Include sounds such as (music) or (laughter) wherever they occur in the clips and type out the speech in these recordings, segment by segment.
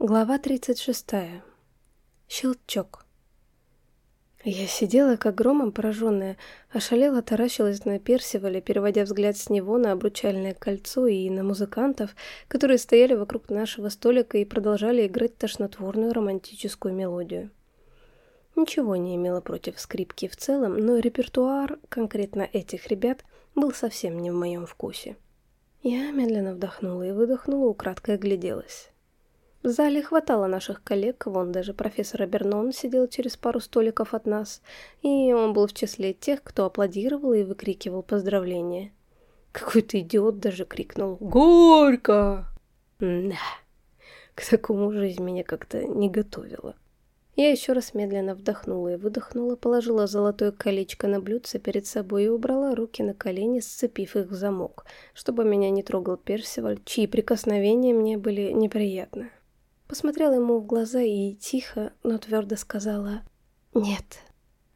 Глава 36. Щелчок. Я сидела, как громом пораженная, ошалела, таращилась на Персиваля, переводя взгляд с него на обручальное кольцо и на музыкантов, которые стояли вокруг нашего столика и продолжали играть тошнотворную романтическую мелодию. Ничего не имела против скрипки в целом, но репертуар конкретно этих ребят был совсем не в моем вкусе. Я медленно вдохнула и выдохнула, украдкой огляделась. В зале хватало наших коллег, вон даже профессор Абернон сидел через пару столиков от нас, и он был в числе тех, кто аплодировал и выкрикивал поздравления. Какой-то идиот даже крикнул «Горько!» Да, к такому жизнь меня как-то не готовила. Я еще раз медленно вдохнула и выдохнула, положила золотое колечко на блюдце перед собой и убрала руки на колени, сцепив их в замок, чтобы меня не трогал Персиваль, чьи прикосновения мне были неприятны. Посмотрела ему в глаза и тихо, но твердо сказала «Нет».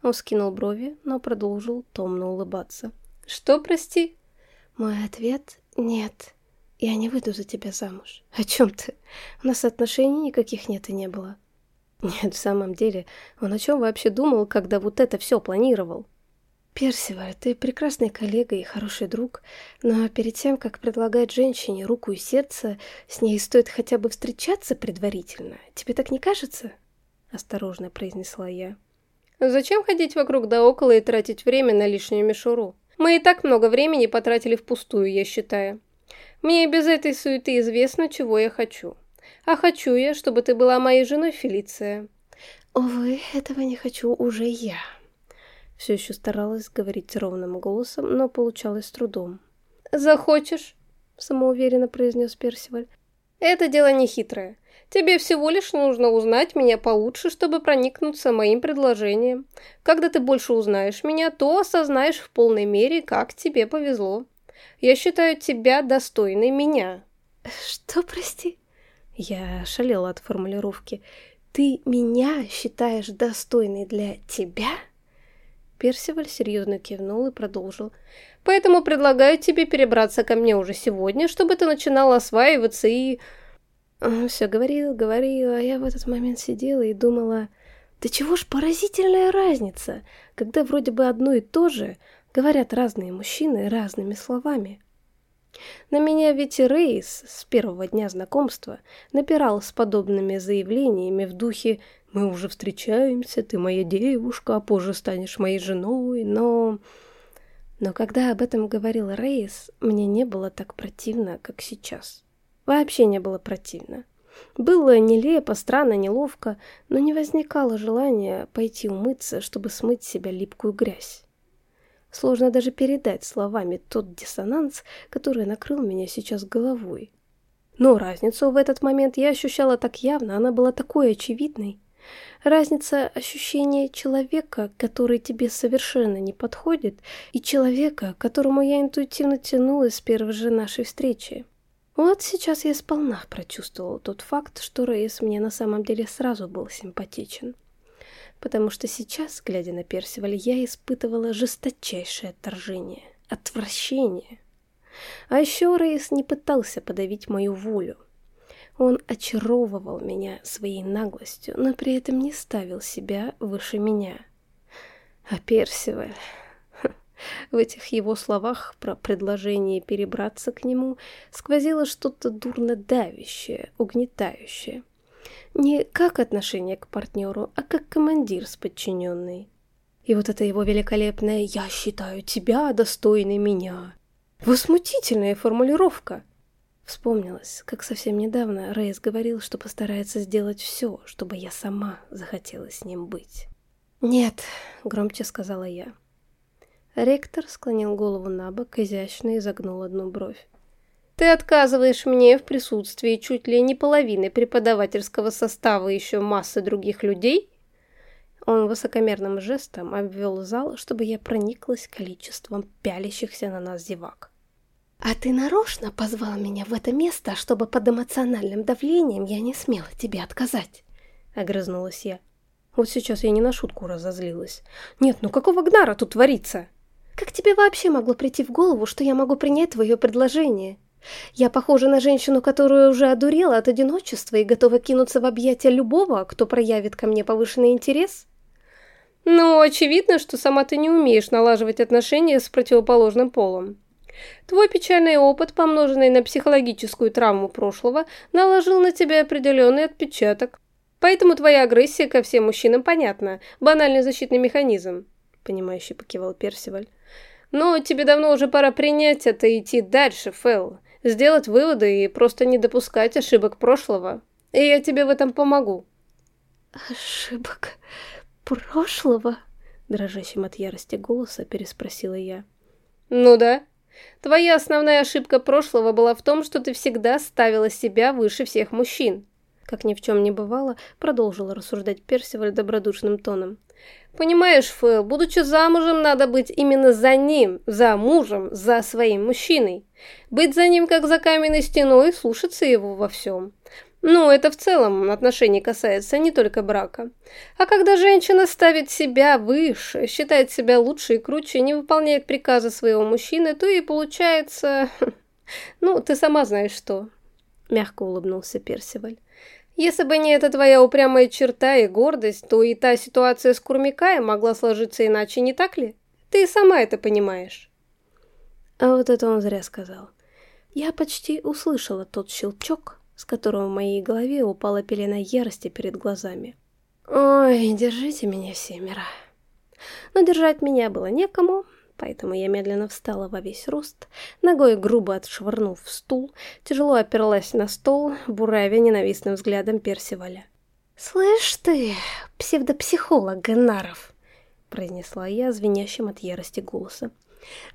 Он скинул брови, но продолжил томно улыбаться. «Что, прости?» Мой ответ «Нет». Я не выйду за тебя замуж. О чем ты? У нас отношений никаких нет и не было. Нет, в самом деле, он о чем вообще думал, когда вот это все планировал? Персиваль, ты прекрасный коллега и хороший друг, но перед тем, как предлагать женщине руку и сердце, с ней стоит хотя бы встречаться предварительно. Тебе так не кажется? Осторожно произнесла я. Зачем ходить вокруг да около и тратить время на лишнюю мишуру? Мы и так много времени потратили впустую, я считаю. Мне и без этой суеты известно, чего я хочу. А хочу я, чтобы ты была моей женой, Фелиция. Увы, этого не хочу уже я. Все еще старалась говорить ровным голосом, но получалось с трудом. «Захочешь?» — самоуверенно произнес Персиваль. «Это дело не хитрое. Тебе всего лишь нужно узнать меня получше, чтобы проникнуться моим предложением. Когда ты больше узнаешь меня, то осознаешь в полной мере, как тебе повезло. Я считаю тебя достойной меня». «Что, прости?» Я шалела от формулировки. «Ты меня считаешь достойной для тебя?» Персиваль серьезно кивнул и продолжил. «Поэтому предлагаю тебе перебраться ко мне уже сегодня, чтобы ты начинал осваиваться и...» Все говорил, говорил, а я в этот момент сидела и думала, да чего ж поразительная разница, когда вроде бы одно и то же говорят разные мужчины разными словами. На меня ведь Рейс с первого дня знакомства напирал с подобными заявлениями в духе мы уже встречаемся, ты моя девушка, а позже станешь моей женой, но... Но когда об этом говорил Рейс, мне не было так противно, как сейчас. Вообще не было противно. Было нелепо, странно, неловко, но не возникало желания пойти умыться, чтобы смыть с себя липкую грязь. Сложно даже передать словами тот диссонанс, который накрыл меня сейчас головой. Но разницу в этот момент я ощущала так явно, она была такой очевидной. Разница ощущения человека, который тебе совершенно не подходит, и человека, к которому я интуитивно тянулась с первой же нашей встречи. Вот сейчас я сполна прочувствовала тот факт, что Рейс мне на самом деле сразу был симпатичен. Потому что сейчас, глядя на Персиваля, я испытывала жесточайшее отторжение, отвращение. А еще Рейс не пытался подавить мою волю. Он очаровывал меня своей наглостью, но при этом не ставил себя выше меня. А Персиваль... В этих его словах про предложение перебраться к нему сквозило что-то дурно давящее, угнетающее. Не как отношение к партнеру, а как командир с подчиненной. И вот это его великолепное «я считаю тебя достойной меня». Возмутительная формулировка. Вспомнилось, как совсем недавно Рейс говорил, что постарается сделать все, чтобы я сама захотела с ним быть. «Нет», — громче сказала я. Ректор склонил голову на бок, изящно изогнул одну бровь. «Ты отказываешь мне в присутствии чуть ли не половины преподавательского состава и еще массы других людей?» Он высокомерным жестом обвел зал, чтобы я прониклась количеством пялящихся на нас зевак. «А ты нарочно позвал меня в это место, чтобы под эмоциональным давлением я не смела тебе отказать?» — огрызнулась я. Вот сейчас я не на шутку разозлилась. «Нет, ну какого гнара тут творится?» «Как тебе вообще могло прийти в голову, что я могу принять твое предложение?» Я похожа на женщину, которая уже одурела от одиночества и готова кинуться в объятия любого, кто проявит ко мне повышенный интерес? Ну, очевидно, что сама ты не умеешь налаживать отношения с противоположным полом. Твой печальный опыт, помноженный на психологическую травму прошлого, наложил на тебя определенный отпечаток. Поэтому твоя агрессия ко всем мужчинам понятна. Банальный защитный механизм. Понимающий покивал Персиваль. Но тебе давно уже пора принять это и идти дальше, Фэл. Сделать выводы и просто не допускать ошибок прошлого. И я тебе в этом помогу. Ошибок прошлого? Дрожащим от ярости голоса переспросила я. Ну да. Твоя основная ошибка прошлого была в том, что ты всегда ставила себя выше всех мужчин. Как ни в чем не бывало, продолжила рассуждать Персиваль добродушным тоном. «Понимаешь, Фэл, будучи замужем, надо быть именно за ним, за мужем, за своим мужчиной. Быть за ним, как за каменной стеной, слушаться его во всем. Ну, это в целом отношений касается не только брака. А когда женщина ставит себя выше, считает себя лучше и круче, не выполняет приказы своего мужчины, то и получается... (laughs) Ну, ты сама знаешь что. Мягко улыбнулся Персиваль. Если бы не эта твоя упрямая черта и гордость, то и та ситуация с Курмикаем могла сложиться иначе, не так ли? Ты и сама это понимаешь. А вот это он зря сказал. Я почти услышала тот щелчок, с которого в моей голове упала пелена ярости перед глазами. Ой, держите меня семеро. Но держать меня было некому, поэтому я медленно встала во весь рост, ногой грубо отшвырнув в стул, тяжело оперлась на стол, буравя ненавистным взглядом Персиваля. «Слышь ты, псевдопсихолог Геннаров!» — произнесла я звенящим от ярости голоса.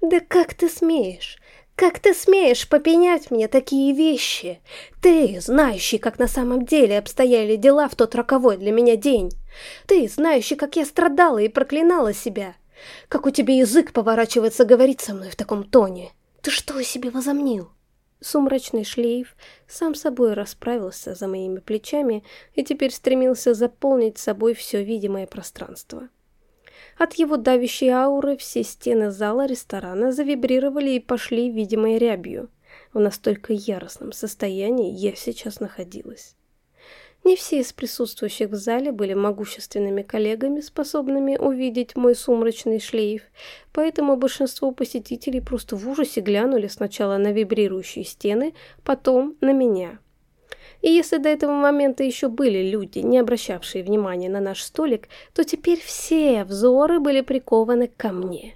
«Да как ты смеешь? Как ты смеешь попенять мне такие вещи? Ты, знающий, как на самом деле обстояли дела в тот роковой для меня день. Ты, знающий, как я страдала и проклинала себя. Как у тебя язык поворачивается говорить со мной в таком тоне? Ты что себе возомнил?» Сумрачный шлейф сам собой расправился за моими плечами и теперь стремился заполнить собой все видимое пространство. От его давящей ауры все стены зала ресторана завибрировали и пошли видимой рябью. В настолько яростном состоянии я сейчас находилась. Не все из присутствующих в зале были могущественными коллегами, способными увидеть мой сумрачный шлейф, поэтому большинство посетителей просто в ужасе глянули сначала на вибрирующие стены, потом на меня. И если до этого момента еще были люди, не обращавшие внимания на наш столик, то теперь все взоры были прикованы ко мне.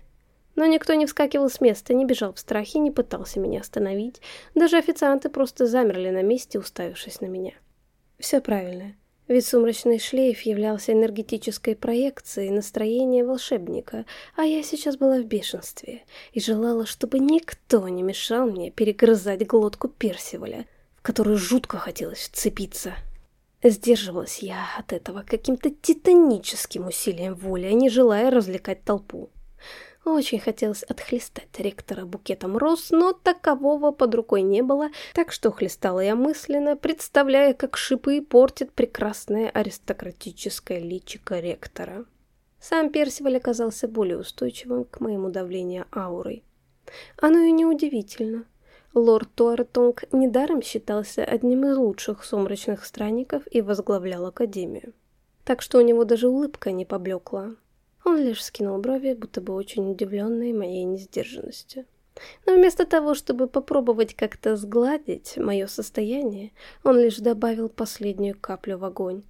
Но никто не вскакивал с места, не бежал в страхе, не пытался меня остановить. Даже официанты просто замерли на месте, уставившись на меня. Все правильно. Ведь сумрачный шлейф являлся энергетической проекцией настроения волшебника, а я сейчас была в бешенстве и желала, чтобы никто не мешал мне перегрызать глотку Персиваля, которую жутко хотелось вцепиться. Сдерживалась я от этого каким-то титаническим усилием воли, а не желая развлекать толпу. Очень хотелось отхлестать ректора букетом роз, но такового под рукой не было, так что хлестала я мысленно, представляя, как шипы портит прекрасное аристократическое личико ректора. Сам Персиваль оказался более устойчивым к моему давлению аурой. Оно и неудивительно. Лорд Туартонг недаром считался одним из лучших сумрачных странников и возглавлял Академию. Так что у него даже улыбка не поблекла. Он лишь скинул брови, будто бы очень удивленный моей несдержанностью. Но вместо того, чтобы попробовать как-то сгладить мое состояние, он лишь добавил последнюю каплю в огонь.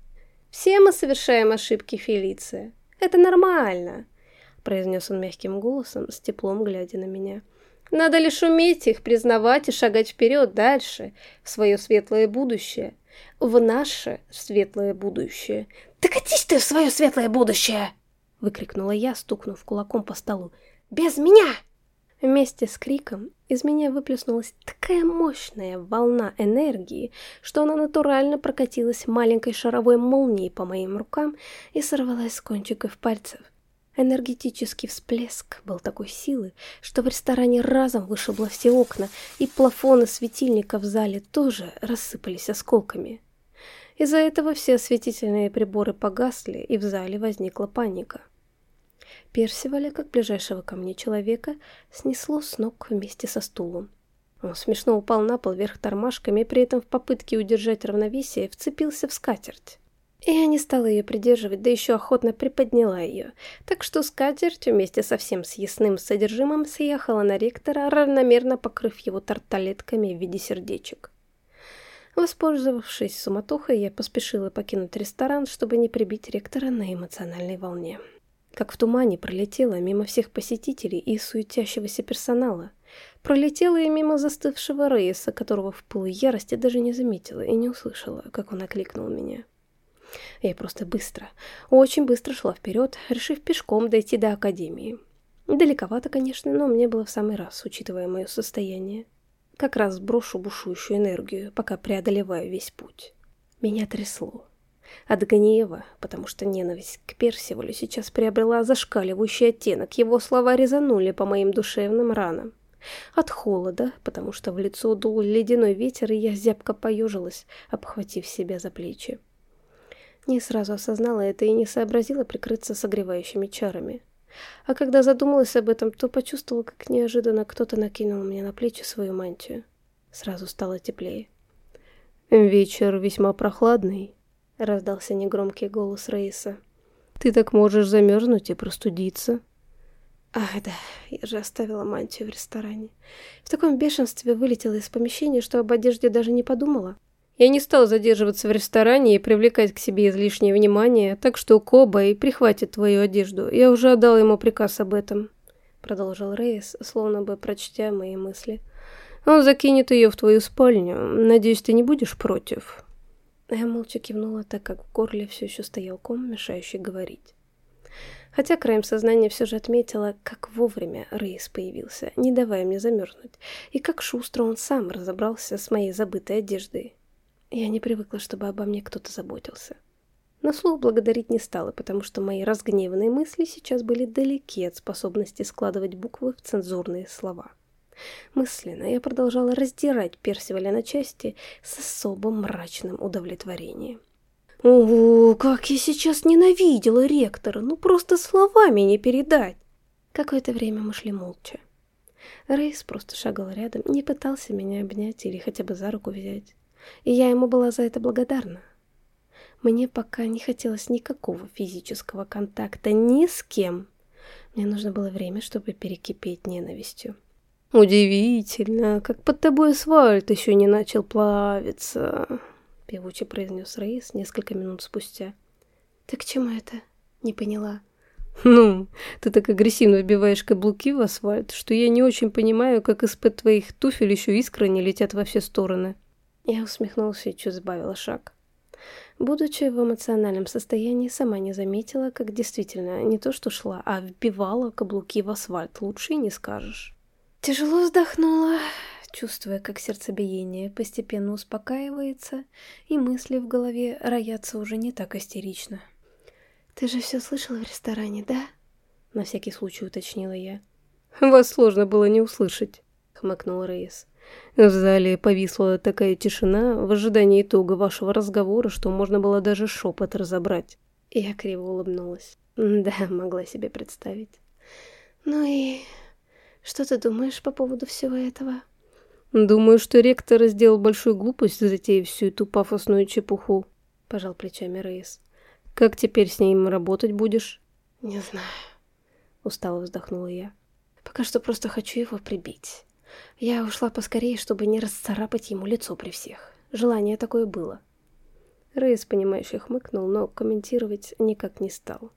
«Все мы совершаем ошибки, Фелиция. Это нормально», — произнес он мягким голосом, с теплом глядя на меня. «Надо лишь уметь их признавать и шагать вперед дальше, в свое светлое будущее, в наше светлое будущее». «Да катись ты в свое светлое будущее!» — выкрикнула я, стукнув кулаком по столу. «Без меня!» Вместе с криком из меня выплеснулась такая мощная волна энергии, что она натурально прокатилась маленькой шаровой молнией по моим рукам и сорвалась с кончиков пальцев. Энергетический всплеск был такой силы, что в ресторане разом вышибло все окна, и плафоны светильника в зале тоже рассыпались осколками. Из-за этого все осветительные приборы погасли, и в зале возникла паника. Персиваля, как ближайшего ко мне человека, снесло с ног вместе со стулом. Он смешно упал на пол вверх тормашками, при этом в попытке удержать равновесие вцепился в скатерть. И я не стала ее придерживать, да еще охотно приподняла ее, так что скатерть вместе со всем съестным содержимым съехала на ректора, равномерно покрыв его тарталетками в виде сердечек. Воспользовавшись суматохой, я поспешила покинуть ресторан, чтобы не прибить ректора на эмоциональной волне. Как в тумане пролетела мимо всех посетителей и суетящегося персонала. Пролетела и мимо застывшего Рейса, которого в пылу ярости даже не заметила и не услышала, как он окликнул меня. Я просто быстро, очень быстро шла вперед, решив пешком дойти до Академии. Далековато, конечно, но мне было в самый раз, учитывая мое состояние. Как раз сброшу бушующую энергию, пока преодолеваю весь путь. Меня трясло. От гнева, потому что ненависть к Персивалю сейчас приобрела зашкаливающий оттенок, его слова резанули по моим душевным ранам. От холода, потому что в лицо дул ледяной ветер, и я зябко поежилась, обхватив себя за плечи. Не сразу осознала это и не сообразила прикрыться согревающими чарами. А когда задумалась об этом, то почувствовала, как неожиданно кто-то накинул мне на плечи свою мантию. Сразу стало теплее. «Вечер весьма прохладный», — раздался негромкий голос Раиса. «Ты так можешь замерзнуть и простудиться». Ах, да, я же оставила мантию в ресторане. В таком бешенстве вылетела из помещения, что об одежде даже не подумала. Я не стал задерживаться в ресторане и привлекать к себе излишнее внимание, так что Коба и прихватит твою одежду. Я уже отдал ему приказ об этом», — продолжил Рейс, словно бы прочтя мои мысли. «Он закинет ее в твою спальню. Надеюсь, ты не будешь против?» Я молча кивнула, так как в горле все еще стоял ком, мешающий говорить. Хотя краем сознания все же отметила, как вовремя Рейс появился, не давая мне замерзнуть, и как шустро он сам разобрался с моей забытой одеждой. Я не привыкла, чтобы обо мне кто-то заботился. На слух благодарить не стала, потому что мои разгневанные мысли сейчас были далеки от способности складывать буквы в цензурные слова. Мысленно я продолжала раздирать Персиваля на части с особым мрачным удовлетворением. «О, как я сейчас ненавидела ректора! Ну просто словами не передать!» Какое-то время мы шли молча. Рейс просто шагал рядом, не пытался меня обнять или хотя бы за руку взять и я ему была за это благодарна. Мне пока не хотелось никакого физического контакта ни с кем. Мне нужно было время, чтобы перекипеть ненавистью. «Удивительно, как под тобой асфальт еще не начал плавиться», — певуче произнес Раис несколько минут спустя. «Ты к чему это?» — не поняла. «Ну, ты так агрессивно вбиваешь каблуки в асфальт, что я не очень понимаю, как из-под твоих туфель еще искры не летят во все стороны». Я усмехнулся и чуть сбавила шаг. Будучи в эмоциональном состоянии, сама не заметила, как действительно не то что шла, а вбивала каблуки в асфальт, лучше и не скажешь. Тяжело вздохнула, чувствуя, как сердцебиение постепенно успокаивается, и мысли в голове роятся уже не так истерично. «Ты же все слышала в ресторане, да?» На всякий случай уточнила я. «Вас сложно было не услышать», — хмыкнул Рейс. В зале повисла такая тишина в ожидании итога вашего разговора, что можно было даже шепот разобрать. Я криво улыбнулась. Да, могла себе представить. Ну и что ты думаешь по поводу всего этого? Думаю, что ректор сделал большую глупость, затеяв всю эту пафосную чепуху. Пожал плечами Рейс. Как теперь с ним работать будешь? Не знаю. Устало вздохнула я. Пока что просто хочу его прибить. Я ушла поскорее, чтобы не расцарапать ему лицо при всех. Желание такое было. Рейс, понимающе хмыкнул, но комментировать никак не стал.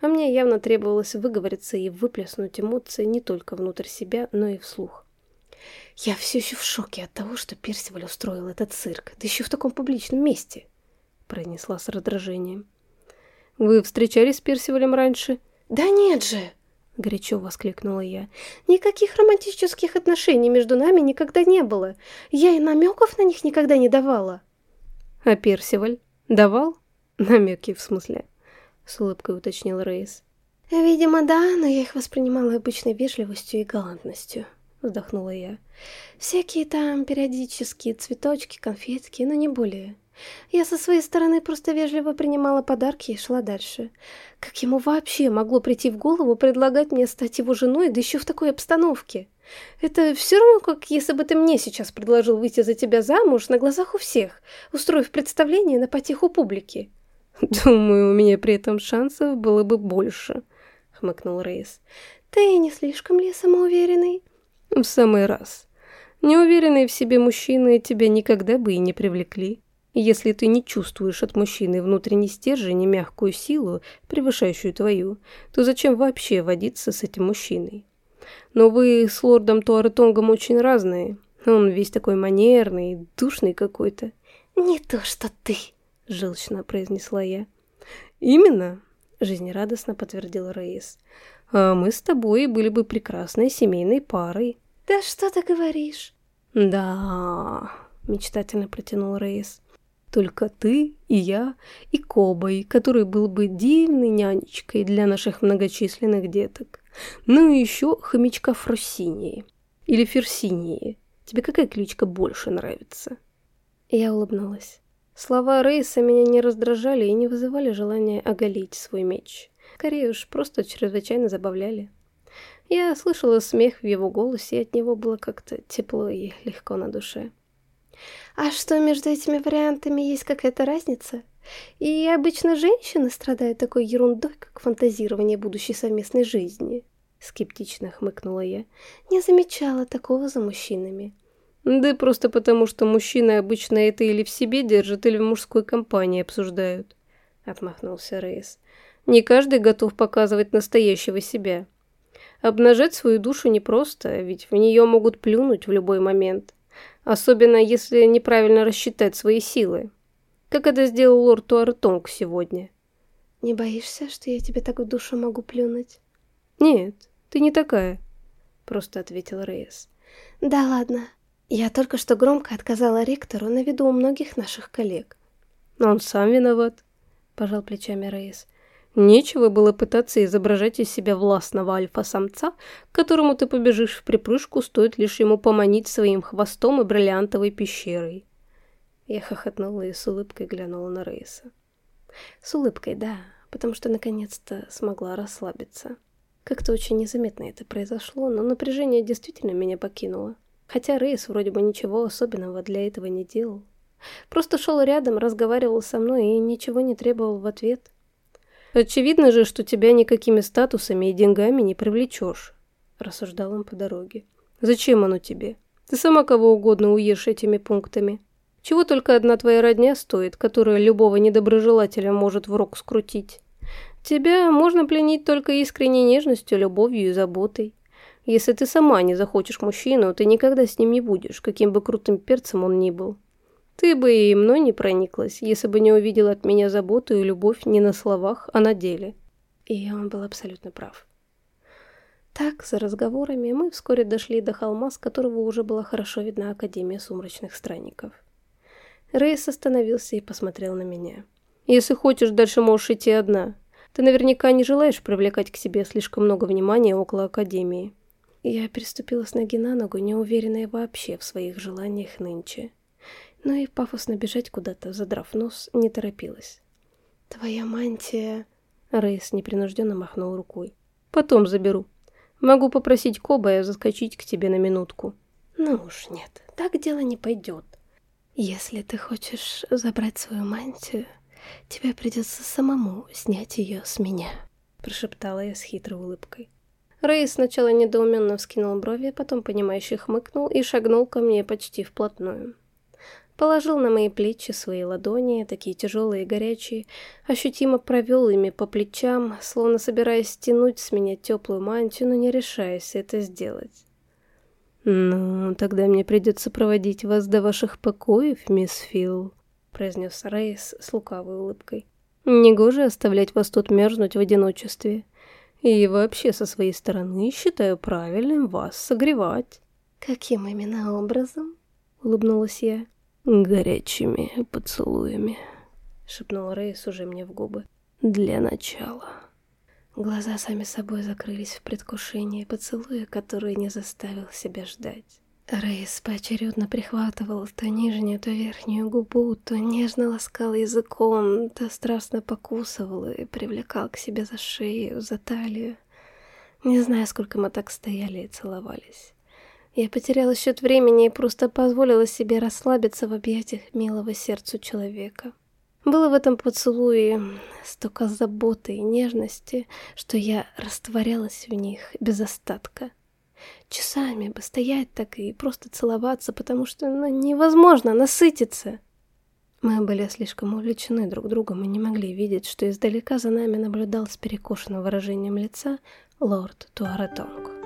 А мне явно требовалось выговориться и выплеснуть эмоции не только внутрь себя, но и вслух. Я все еще в шоке от того, что Персиваль устроил этот цирк, да еще в таком публичном месте, произнесла с раздражением. Вы встречались с Персивалем раньше? Да нет же! — горячо воскликнула я. «Никаких романтических отношений между нами никогда не было. Я и намеков на них никогда не давала». «А Персиваль? Давал?» «Намеки, в смысле?» — с улыбкой уточнил Рейс. «Видимо, да, но я их воспринимала обычной вежливостью и галантностью», — вздохнула я. «Всякие там периодические цветочки, конфетки, но не более». Я со своей стороны просто вежливо принимала подарки и шла дальше. Как ему вообще могло прийти в голову предлагать мне стать его женой, да еще в такой обстановке? Это все равно, как если бы ты мне сейчас предложил выйти за тебя замуж на глазах у всех, устроив представление на потеху публики. Думаю, у меня при этом шансов было бы больше, хмыкнул Рейс. Ты не слишком ли самоуверенный? В самый раз. Неуверенные в себе мужчины тебя никогда бы и не привлекли. Если ты не чувствуешь от мужчины внутренний стержень и мягкую силу, превышающую твою, то зачем вообще водиться с этим мужчиной? Но вы с лордом Туаретонгом очень разные. Он весь такой манерный, душный какой-то. «Не то, что ты», — желчно произнесла я. «Именно», — жизнерадостно подтвердил Рейс. «А мы с тобой были бы прекрасной семейной парой». «Да что ты говоришь?» «Да», — мечтательно протянул Рейс. Только ты и я, и Кобой, который был бы дивной нянечкой для наших многочисленных деток. Ну и еще хомячка Фросинии. Или Ферсинии. Тебе какая кличка больше нравится?» Я улыбнулась. Слова Рейса меня не раздражали и не вызывали желания оголить свой меч. Скорее уж, просто чрезвычайно забавляли. Я слышала смех в его голосе, и от него было как-то тепло и легко на душе. А что между этими вариантами есть какая-то разница? И обычно женщины страдают такой ерундой, как фантазирование будущей совместной жизни. Скептично хмыкнула я. Не замечала такого за мужчинами. Да просто потому, что мужчины обычно это или в себе держат, или в мужской компании обсуждают. Отмахнулся Рейс. Не каждый готов показывать настоящего себя. Обнажать свою душу непросто, ведь в нее могут плюнуть в любой момент. Особенно, если неправильно рассчитать свои силы. Как это сделал лорд Туартонг сегодня. Не боишься, что я тебе так в душу могу плюнуть? Нет, ты не такая, просто ответил Рейс. Да ладно. Я только что громко отказала ректору на виду у многих наших коллег. Но он сам виноват, пожал плечами Рейс. Нечего было пытаться изображать из себя властного альфа-самца, которому ты побежишь в припрыжку, стоит лишь ему поманить своим хвостом и бриллиантовой пещерой. Я хохотнула и с улыбкой глянула на Рейса. С улыбкой, да, потому что наконец-то смогла расслабиться. Как-то очень незаметно это произошло, но напряжение действительно меня покинуло. Хотя Рейс вроде бы ничего особенного для этого не делал. Просто шел рядом, разговаривал со мной и ничего не требовал в ответ – Очевидно же, что тебя никакими статусами и деньгами не привлечешь, рассуждал он по дороге. Зачем оно тебе? Ты сама кого угодно уешь этими пунктами. Чего только одна твоя родня стоит, которая любого недоброжелателя может в рог скрутить. Тебя можно пленить только искренней нежностью, любовью и заботой. Если ты сама не захочешь мужчину, ты никогда с ним не будешь, каким бы крутым перцем он ни был. Ты бы и мной не прониклась, если бы не увидела от меня заботу и любовь не на словах, а на деле. И он был абсолютно прав. Так, за разговорами, мы вскоре дошли до холма, с которого уже была хорошо видна Академия Сумрачных Странников. Рейс остановился и посмотрел на меня. «Если хочешь, дальше можешь идти одна. Ты наверняка не желаешь привлекать к себе слишком много внимания около Академии». Я переступила с ноги на ногу, неуверенная вообще в своих желаниях нынче но и пафосно бежать куда-то, задрав нос, не торопилась. «Твоя мантия...» Рейс непринужденно махнул рукой. «Потом заберу. Могу попросить Кобая заскочить к тебе на минутку». «Ну уж нет, так дело не пойдет. Если ты хочешь забрать свою мантию, тебе придется самому снять ее с меня», прошептала я с хитрой улыбкой. Рейс сначала недоуменно вскинул брови, потом понимающе хмыкнул и шагнул ко мне почти вплотную. Положил на мои плечи свои ладони, такие тяжелые и горячие, ощутимо провел ими по плечам, словно собираясь стянуть с меня теплую мантию, но не решаясь это сделать. «Ну, тогда мне придется проводить вас до ваших покоев, мисс Филл», — произнес Рейс с лукавой улыбкой. «Негоже оставлять вас тут мерзнуть в одиночестве. И вообще, со своей стороны, считаю правильным вас согревать». «Каким именно образом?» — улыбнулась я горячими поцелуями», — шепнул Рейс уже мне в губы. «Для начала». Глаза сами собой закрылись в предвкушении поцелуя, который не заставил себя ждать. Рейс поочередно прихватывал то нижнюю, то верхнюю губу, то нежно ласкал языком, то страстно покусывал и привлекал к себе за шею, за талию. Не знаю, сколько мы так стояли и целовались. Я потеряла счет времени и просто позволила себе расслабиться в объятиях милого сердцу человека. Было в этом поцелуе столько заботы и нежности, что я растворялась в них без остатка. Часами бы стоять так и просто целоваться, потому что ну, невозможно насытиться. Мы были слишком увлечены друг другом и не могли видеть, что издалека за нами наблюдал с перекошенным выражением лица лорд Туаратонг.